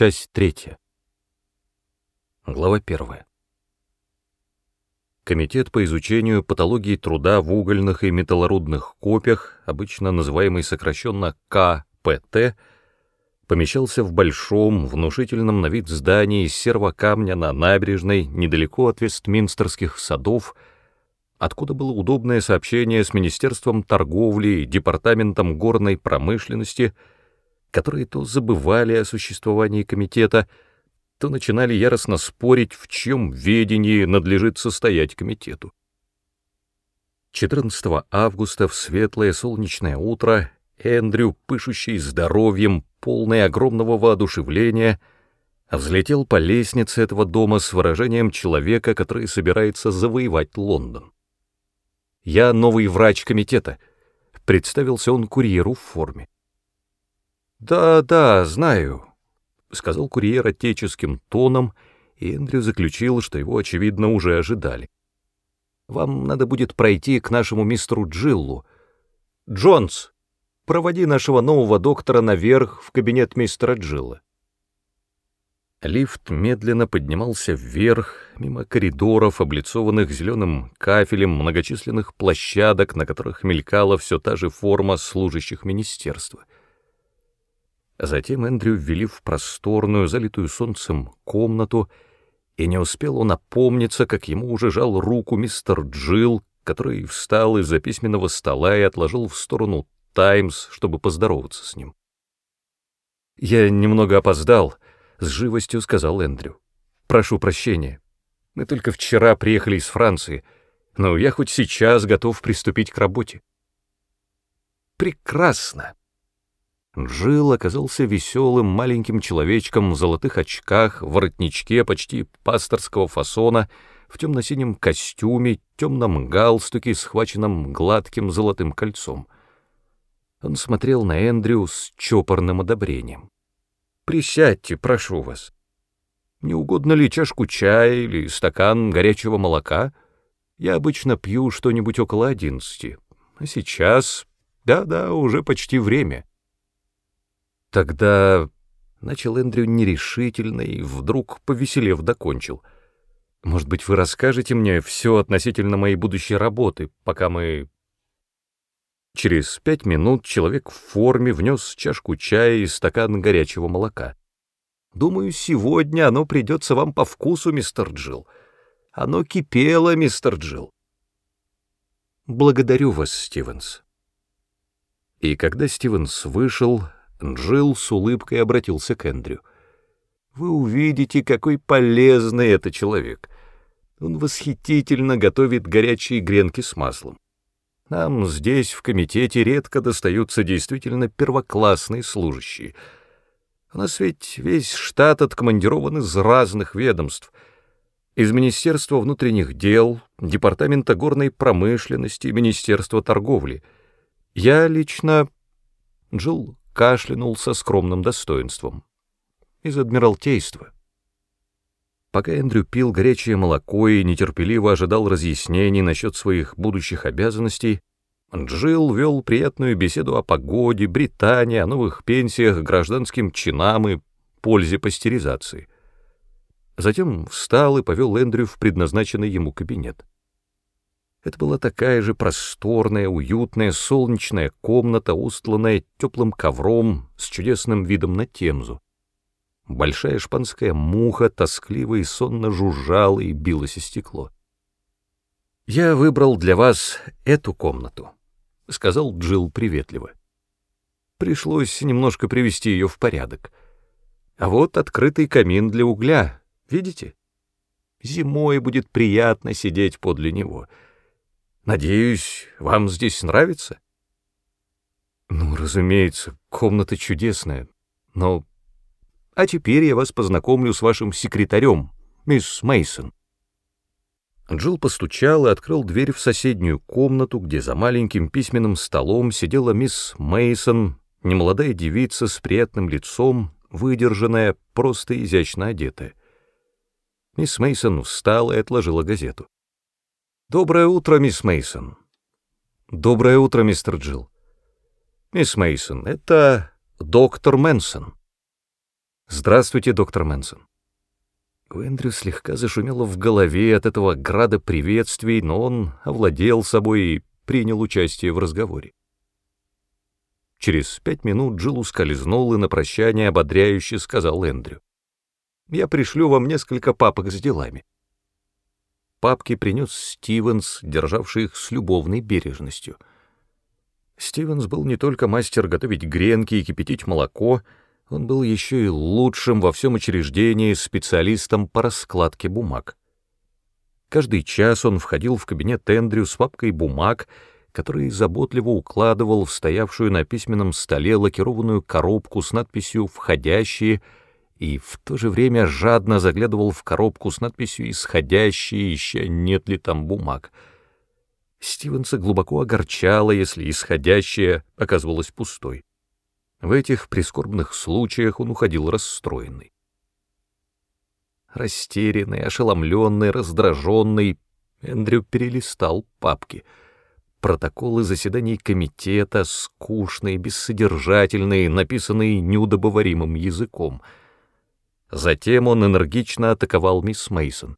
Часть третья. Глава первая. Комитет по изучению патологии труда в угольных и металлорудных копьях, обычно называемый сокращенно КПТ, помещался в большом, внушительном на вид здании из серого камня на набережной, недалеко от Вестминстерских садов, откуда было удобное сообщение с Министерством торговли и Департаментом горной промышленности, которые то забывали о существовании комитета, то начинали яростно спорить, в чем ведении надлежит состоять комитету. 14 августа в светлое солнечное утро Эндрю, пышущий здоровьем, полный огромного воодушевления, взлетел по лестнице этого дома с выражением человека, который собирается завоевать Лондон. «Я новый врач комитета», — представился он курьеру в форме. «Да, да, знаю», — сказал курьер отеческим тоном, и Эндрю заключил, что его, очевидно, уже ожидали. «Вам надо будет пройти к нашему мистеру Джиллу. Джонс, проводи нашего нового доктора наверх в кабинет мистера Джилла». Лифт медленно поднимался вверх, мимо коридоров, облицованных зеленым кафелем, многочисленных площадок, на которых мелькала все та же форма служащих министерства — Затем Эндрю ввели в просторную, залитую солнцем комнату, и не успел он опомниться, как ему уже жал руку мистер Джилл, который встал из-за письменного стола и отложил в сторону «Таймс», чтобы поздороваться с ним. «Я немного опоздал», — с живостью сказал Эндрю. «Прошу прощения. Мы только вчера приехали из Франции, но я хоть сейчас готов приступить к работе». «Прекрасно!» Джилл оказался веселым маленьким человечком в золотых очках, в воротничке почти пасторского фасона, в темно-синем костюме, темном галстуке, схваченном гладким золотым кольцом. Он смотрел на Эндрю с чопорным одобрением. «Присядьте, прошу вас. Не угодно ли чашку чая или стакан горячего молока? Я обычно пью что-нибудь около одиннадцати. А сейчас... Да-да, уже почти время». Тогда начал Эндрю нерешительно и вдруг, повеселев, докончил. Может быть, вы расскажете мне все относительно моей будущей работы, пока мы... Через пять минут человек в форме внес чашку чая и стакан горячего молока. Думаю, сегодня оно придется вам по вкусу, мистер Джилл. Оно кипело, мистер Джилл. Благодарю вас, Стивенс. И когда Стивенс вышел, Джилл с улыбкой обратился к Эндрю. «Вы увидите, какой полезный это человек. Он восхитительно готовит горячие гренки с маслом. Нам здесь, в комитете, редко достаются действительно первоклассные служащие. У нас ведь весь штат откомандирован из разных ведомств. Из Министерства внутренних дел, Департамента горной промышленности, Министерства торговли. Я лично... Джилл кашлянул со скромным достоинством. Из Адмиралтейства. Пока Эндрю пил горячее молоко и нетерпеливо ожидал разъяснений насчет своих будущих обязанностей, Джилл вел приятную беседу о погоде, Британии, о новых пенсиях, гражданским чинам и пользе пастеризации. Затем встал и повел Эндрю в предназначенный ему кабинет. Это была такая же просторная, уютная, солнечная комната, устланная теплым ковром с чудесным видом на Темзу. Большая шпанская муха тоскливо и сонно жужжала и билось о стекло. «Я выбрал для вас эту комнату», — сказал Джилл приветливо. Пришлось немножко привести ее в порядок. А вот открытый камин для угля, видите? Зимой будет приятно сидеть подле него — Надеюсь, вам здесь нравится? Ну, разумеется, комната чудесная, но... А теперь я вас познакомлю с вашим секретарем, мисс Мейсон. Джилл постучал и открыл дверь в соседнюю комнату, где за маленьким письменным столом сидела мисс Мейсон, немолодая девица с приятным лицом, выдержанная, просто изящно одетая. Мисс Мейсон встала и отложила газету. Доброе утро, мисс Мейсон. Доброе утро, мистер Джилл. Мисс Мейсон, это доктор Мэнсон. «Здравствуйте, доктор Мэнсон». У Эндрю слегка зашумело в голове от этого града приветствий, но он овладел собой и принял участие в разговоре. Через пять минут Джилл ускользнул и на прощание ободряюще сказал Эндрю. «Я пришлю вам несколько папок с делами». Папки принес Стивенс, державший их с любовной бережностью. Стивенс был не только мастер готовить гренки и кипятить молоко, он был еще и лучшим во всем учреждении специалистом по раскладке бумаг. Каждый час он входил в кабинет Эндрю с папкой бумаг который заботливо укладывал в стоявшую на письменном столе лакированную коробку с надписью «Входящие» и в то же время жадно заглядывал в коробку с надписью «Исходящие», ища нет ли там бумаг. Стивенса глубоко огорчало, если исходящая оказывалась пустой. В этих прискорбных случаях он уходил расстроенный. Растерянный, ошеломленный, раздраженный, Эндрю перелистал папки — Протоколы заседаний комитета, скучные, бессодержательные, написанные неудобоваримым языком. Затем он энергично атаковал мисс Мейсон.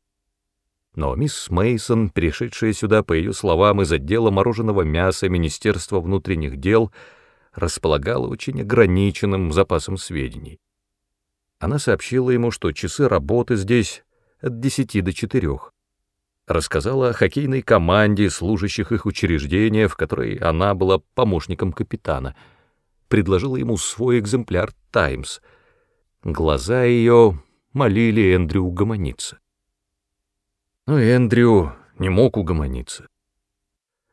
Но мисс Мейсон, перешедшая сюда, по ее словам, из отдела мороженого мяса Министерства внутренних дел, располагала очень ограниченным запасом сведений. Она сообщила ему, что часы работы здесь от десяти до четырех рассказала о хоккейной команде, служащих их учреждения, в которой она была помощником капитана, предложила ему свой экземпляр «Таймс». Глаза ее молили Эндрю угомониться. Но Эндрю не мог угомониться.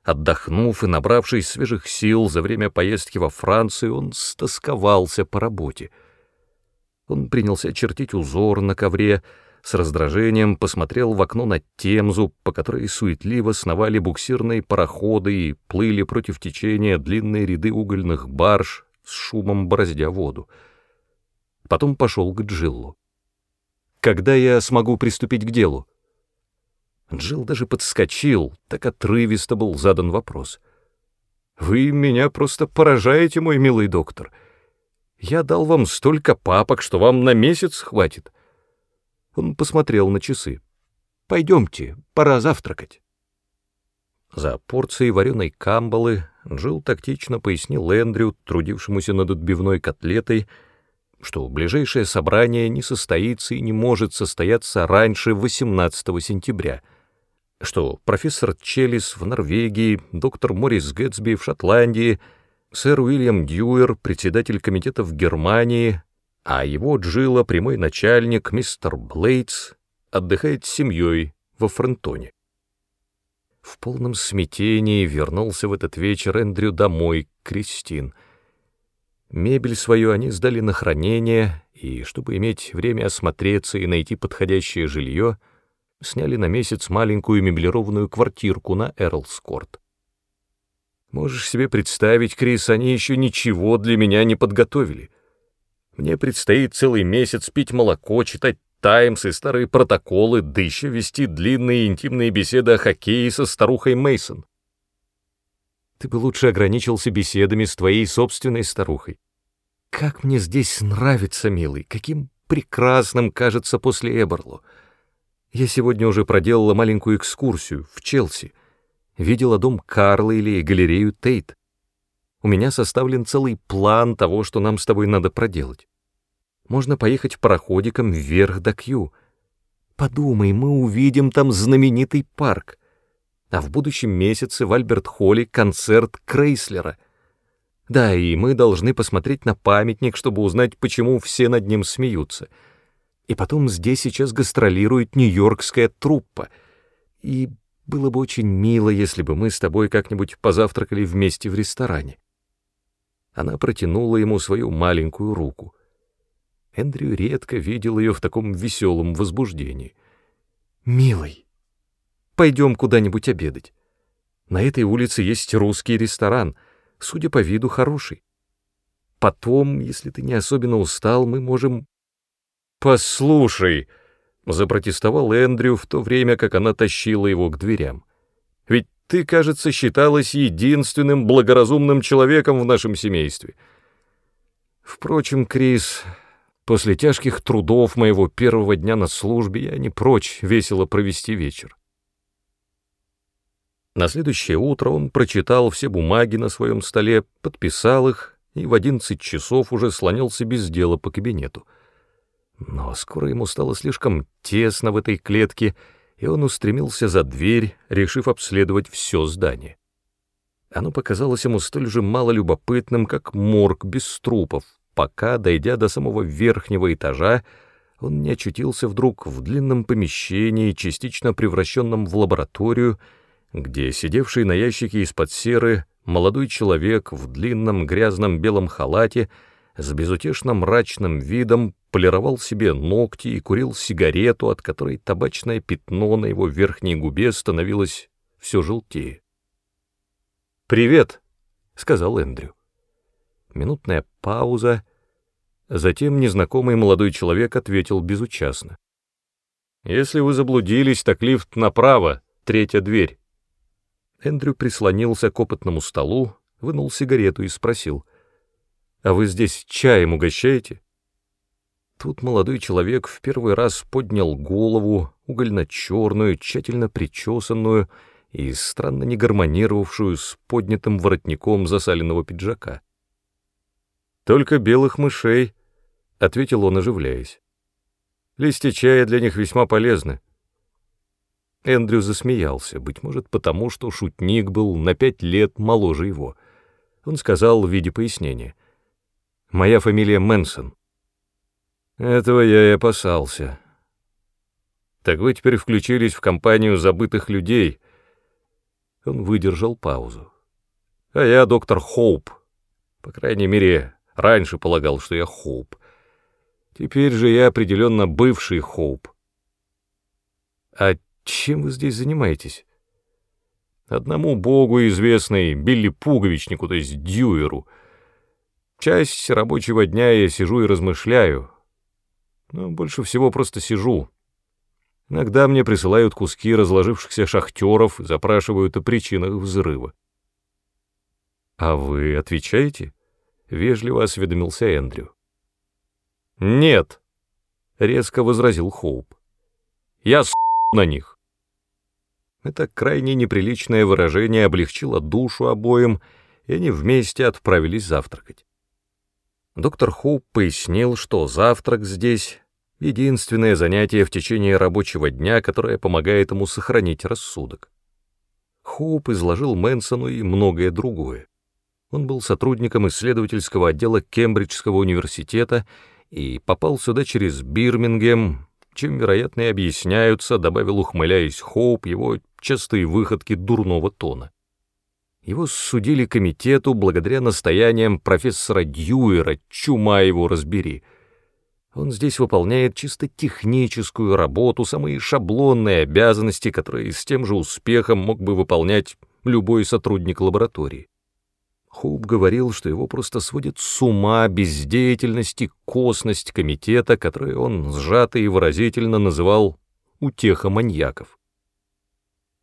Отдохнув и набравшись свежих сил за время поездки во Францию, он стосковался по работе. Он принялся чертить узор на ковре, с раздражением посмотрел в окно на Темзу, по которой суетливо сновали буксирные пароходы и плыли против течения длинные ряды угольных барж с шумом бороздя воду. Потом пошел к Джиллу. «Когда я смогу приступить к делу?» Джилл даже подскочил, так отрывисто был задан вопрос. «Вы меня просто поражаете, мой милый доктор. Я дал вам столько папок, что вам на месяц хватит». Он посмотрел на часы. «Пойдемте, пора завтракать». За порцией вареной камбалы Джилл тактично пояснил Эндрю, трудившемуся над отбивной котлетой, что ближайшее собрание не состоится и не может состояться раньше 18 сентября, что профессор Челлис в Норвегии, доктор Морис Гэтсби в Шотландии, сэр Уильям Дьюер, председатель комитета в Германии, а его Джилла, прямой начальник, мистер Блейтс, отдыхает с семьей во Френтоне. В полном смятении вернулся в этот вечер Эндрю домой, Кристин. Мебель свою они сдали на хранение, и, чтобы иметь время осмотреться и найти подходящее жилье, сняли на месяц маленькую меблированную квартирку на Эрлскорт. Можешь себе представить, Крис, они еще ничего для меня не подготовили — мне предстоит целый месяц пить молоко, читать «Таймс» и старые протоколы, да еще вести длинные интимные беседы о хоккее со старухой Мейсон. Ты бы лучше ограничился беседами с твоей собственной старухой. Как мне здесь нравится, милый, каким прекрасным кажется после Эберло. Я сегодня уже проделала маленькую экскурсию в Челси. Видела дом Карла или галерею Тейт. У меня составлен целый план того, что нам с тобой надо проделать. Можно поехать пароходиком вверх до Кью. Подумай, мы увидим там знаменитый парк. А в будущем месяце в Альберт-Холле концерт Крейслера. Да, и мы должны посмотреть на памятник, чтобы узнать, почему все над ним смеются. И потом здесь сейчас гастролирует нью-йоркская труппа. И было бы очень мило, если бы мы с тобой как-нибудь позавтракали вместе в ресторане. Она протянула ему свою маленькую руку. Эндрю редко видел ее в таком веселом возбуждении. «Милый, пойдем куда-нибудь обедать. На этой улице есть русский ресторан, судя по виду, хороший. Потом, если ты не особенно устал, мы можем...» «Послушай», — запротестовал Эндрю в то время, как она тащила его к дверям. «Ведь ты, кажется, считалась единственным благоразумным человеком в нашем семействе. Впрочем, Крис, После тяжких трудов моего первого дня на службе я не прочь весело провести вечер. На следующее утро он прочитал все бумаги на своем столе, подписал их и в одиннадцать часов уже слонялся без дела по кабинету. Но скоро ему стало слишком тесно в этой клетке, и он устремился за дверь, решив обследовать все здание. Оно показалось ему столь же малолюбопытным, как морг без трупов, пока, дойдя до самого верхнего этажа, он не очутился вдруг в длинном помещении, частично превращенном в лабораторию, где сидевший на ящике из-под серы молодой человек в длинном грязном белом халате с безутешно мрачным видом полировал себе ногти и курил сигарету, от которой табачное пятно на его верхней губе становилось все желтее. «Привет», — сказал Эндрю. Минутная пауза, затем незнакомый молодой человек ответил безучастно. «Если вы заблудились, так лифт направо, третья дверь». Эндрю прислонился к опытному столу, вынул сигарету и спросил, «А вы здесь чаем угощаете?» Тут молодой человек в первый раз поднял голову, угольно-черную, тщательно причесанную и странно не гармонировавшую с поднятым воротником засаленного пиджака. «Только белых мышей», — ответил он, оживляясь. «Листья чая для них весьма полезны». Эндрю засмеялся, быть может, потому что шутник был на пять лет моложе его. Он сказал в виде пояснения. «Моя фамилия Мэнсон». «Этого я и опасался». «Так вы теперь включились в компанию забытых людей». Он выдержал паузу. «А я доктор Хоуп. По крайней мере, раньше полагал, что я Хоуп. Теперь же я определенно бывший Хоуп». «А чем вы здесь занимаетесь? Одному богу известный Билли Пуговичнику, то есть Дьюеру. Часть рабочего дня я сижу и размышляю, но больше всего просто сижу. Иногда мне присылают куски разложившихся шахтеров запрашивают о причинах взрыва. «А вы отвечаете?» — вежливо осведомился Эндрю. «Нет», — резко возразил Хоуп. «Я с на них». Это крайне неприличное выражение облегчило душу обоим, и они вместе отправились завтракать. Доктор Хоуп пояснил, что завтрак здесь — единственное занятие в течение рабочего дня, которое помогает ему сохранить рассудок. Хоуп изложил Мэнсону и многое другое. Он был сотрудником исследовательского отдела Кембриджского университета и попал сюда через Бирмингем, чем, вероятно, и объясняются, добавил, ухмыляясь, Хоуп, его частые выходки дурного тона. Его судили комитету благодаря настояниям профессора Дьюера, чума его разбери. Он здесь выполняет чисто техническую работу, самые шаблонные обязанности, которые с тем же успехом мог бы выполнять любой сотрудник лаборатории. Хоуп говорил, что его просто сводит с ума бездеятельность и косность комитета, который он сжато и выразительно называл «утеха маньяков».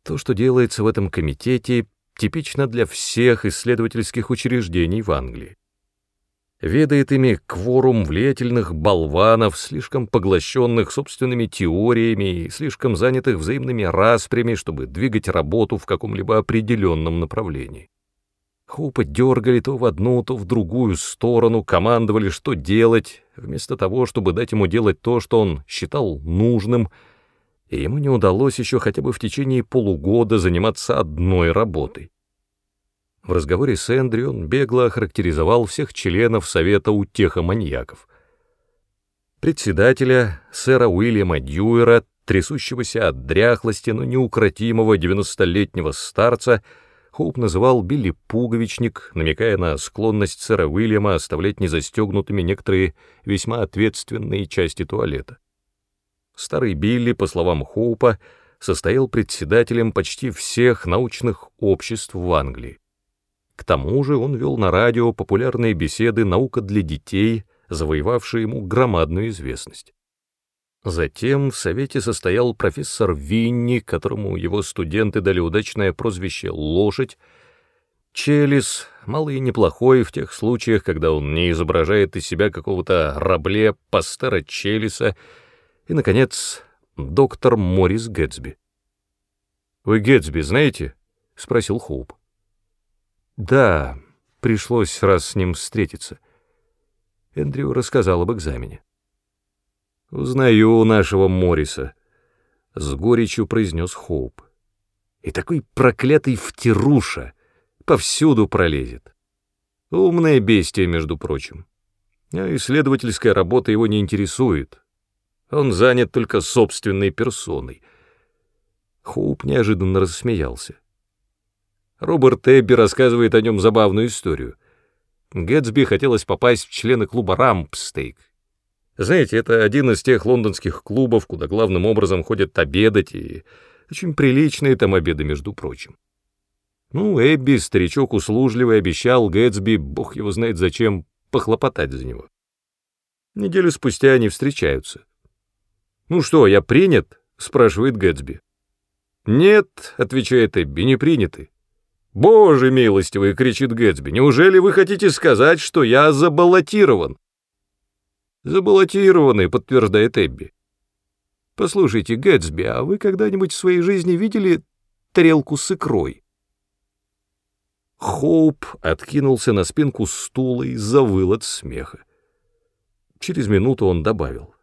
То, что делается в этом комитете, типично для всех исследовательских учреждений в Англии. Ведает ими кворум влиятельных болванов, слишком поглощенных собственными теориями и слишком занятых взаимными распрями, чтобы двигать работу в каком-либо определенном направлении. Хупа дергали то в одну, то в другую сторону, командовали, что делать, вместо того, чтобы дать ему делать то, что он считал нужным — и ему не удалось еще хотя бы в течение полугода заниматься одной работой. В разговоре с Эндрю он бегло охарактеризовал всех членов Совета утехоманьяков. Председателя, сэра Уильяма Дьюера, трясущегося от дряхлости, но неукротимого девяностолетнего старца, Хоуп называл Билли Пуговичник, намекая на склонность сэра Уильяма оставлять незастегнутыми некоторые весьма ответственные части туалета. Старый Билли, по словам Хоупа, состоял председателем почти всех научных обществ в Англии. К тому же он вел на радио популярные беседы «Наука для детей», завоевавшие ему громадную известность. Затем в совете состоял профессор Винни, которому его студенты дали удачное прозвище «Лошадь», Челис, малый и неплохой в тех случаях, когда он не изображает из себя какого-то рабле пастера Челиса, и, наконец, доктор Морис Гэтсби. «Вы Гэтсби знаете?» — спросил Хоуп. «Да, пришлось раз с ним встретиться». Эндрю рассказал об экзамене. «Узнаю нашего Морриса», — с горечью произнес Хоуп. «И такой проклятый втируша повсюду пролезет. Умное бестие, между прочим. А исследовательская работа его не интересует. Он занят только собственной персоной». Хоуп неожиданно рассмеялся. Роберт Эбби рассказывает о нем забавную историю. Гэтсби хотелось попасть в члены клуба «Рампстейк». Знаете, это один из тех лондонских клубов, куда главным образом ходят обедать, и очень приличные там обеды, между прочим. Ну, Эбби, старичок услужливый, обещал Гэтсби, бог его знает зачем, похлопотать за него. Неделю спустя они встречаются. «Ну что, я принят?» — спрашивает Гэтсби. «Нет», — отвечает Эбби, — «не приняты». «Боже милостивый!» — кричит Гэтсби. «Неужели вы хотите сказать, что я забаллотирован?» «Забаллотированный», — подтверждает Эбби. «Послушайте, Гэтсби, а вы когда-нибудь в своей жизни видели тарелку с икрой?» Хоуп откинулся на спинку стула и завыл от смеха. Через минуту он добавил.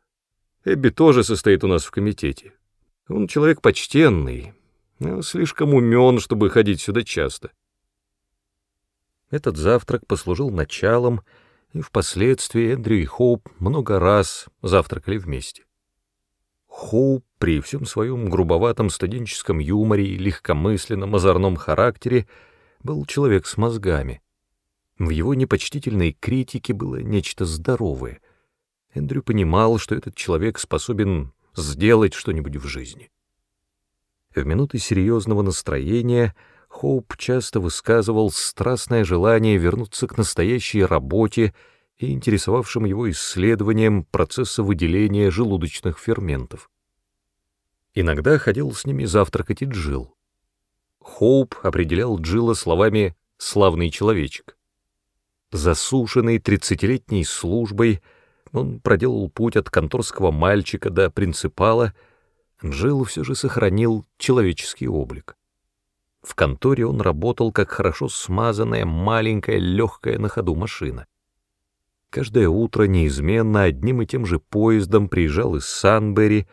«Эбби тоже состоит у нас в комитете. Он человек почтенный, но слишком умен, чтобы ходить сюда часто. Этот завтрак послужил началом, и впоследствии Эндрю и Хоуп много раз завтракали вместе. Хоуп при всем своем грубоватом студенческом юморе и легкомысленном озорном характере был человек с мозгами. В его непочтительной критике было нечто здоровое. Эндрю понимал, что этот человек способен сделать что-нибудь в жизни. В минуты серьезного настроения Хоуп часто высказывал страстное желание вернуться к настоящей работе и интересовавшим его исследованием процесса выделения желудочных ферментов. Иногда ходил с ними завтракать и Джилл. Хоуп определял Джилла словами «славный человечек». Засушенный тридцатилетней службой, он проделал путь от конторского мальчика до принципала — Джилл все же сохранил человеческий облик. В конторе он работал как хорошо смазанная, маленькая, легкая на ходу машина. Каждое утро неизменно одним и тем же поездом приезжал из Санбери,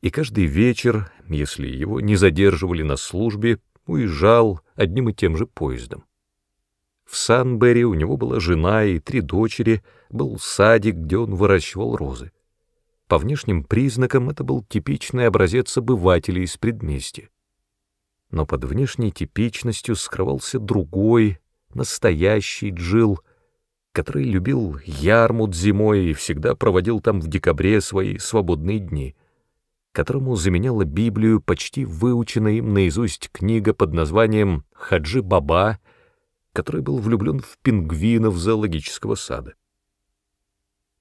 и каждый вечер, если его не задерживали на службе, уезжал одним и тем же поездом. В Санбери у него была жена и три дочери, был садик, где он выращивал розы. По внешним признакам это был типичный образец обывателя из предместья. Но под внешней типичностью скрывался другой, настоящий Джил, который любил Ярмут зимой и всегда проводил там в декабре свои свободные дни, которому заменяла Библию почти выученная им наизусть книга под названием «Хаджи Баба», который был влюблен в пингвинов зоологического сада.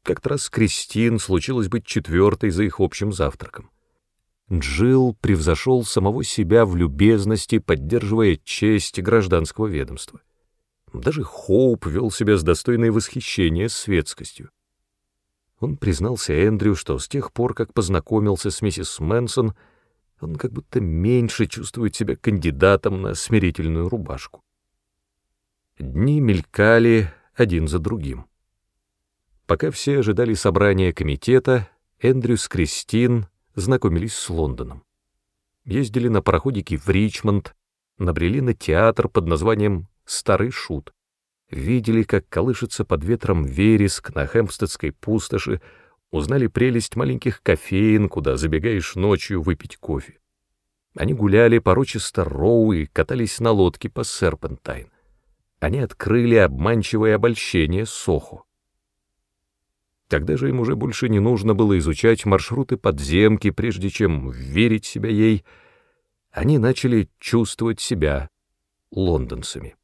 Как-то раз Кристин случилось быть четвертой за их общим завтраком. Джилл превзошел самого себя в любезности, поддерживая честь гражданского ведомства. Даже Хоуп вел себя с достойной восхищения светскостью. Он признался Эндрю, что с тех пор, как познакомился с миссис Мэнсон, он как будто меньше чувствует себя кандидатом на смирительную рубашку. Дни мелькали один за другим. Пока все ожидали собрания комитета, Эндрю с Кристин знакомились с Лондоном. Ездили на пароходике в Ричмонд, набрели на театр под названием «Старый шут», видели, как колышется под ветром вереск на Хэмпстедской пустоши, узнали прелесть маленьких кофеин, куда забегаешь ночью выпить кофе. Они гуляли по Рочестер-Роу и катались на лодке по Серпентайн. Они открыли обманчивое обольщение Сохо. Тогда же им уже больше не нужно было изучать маршруты подземки, прежде чем верить себя ей. Они начали чувствовать себя лондонцами.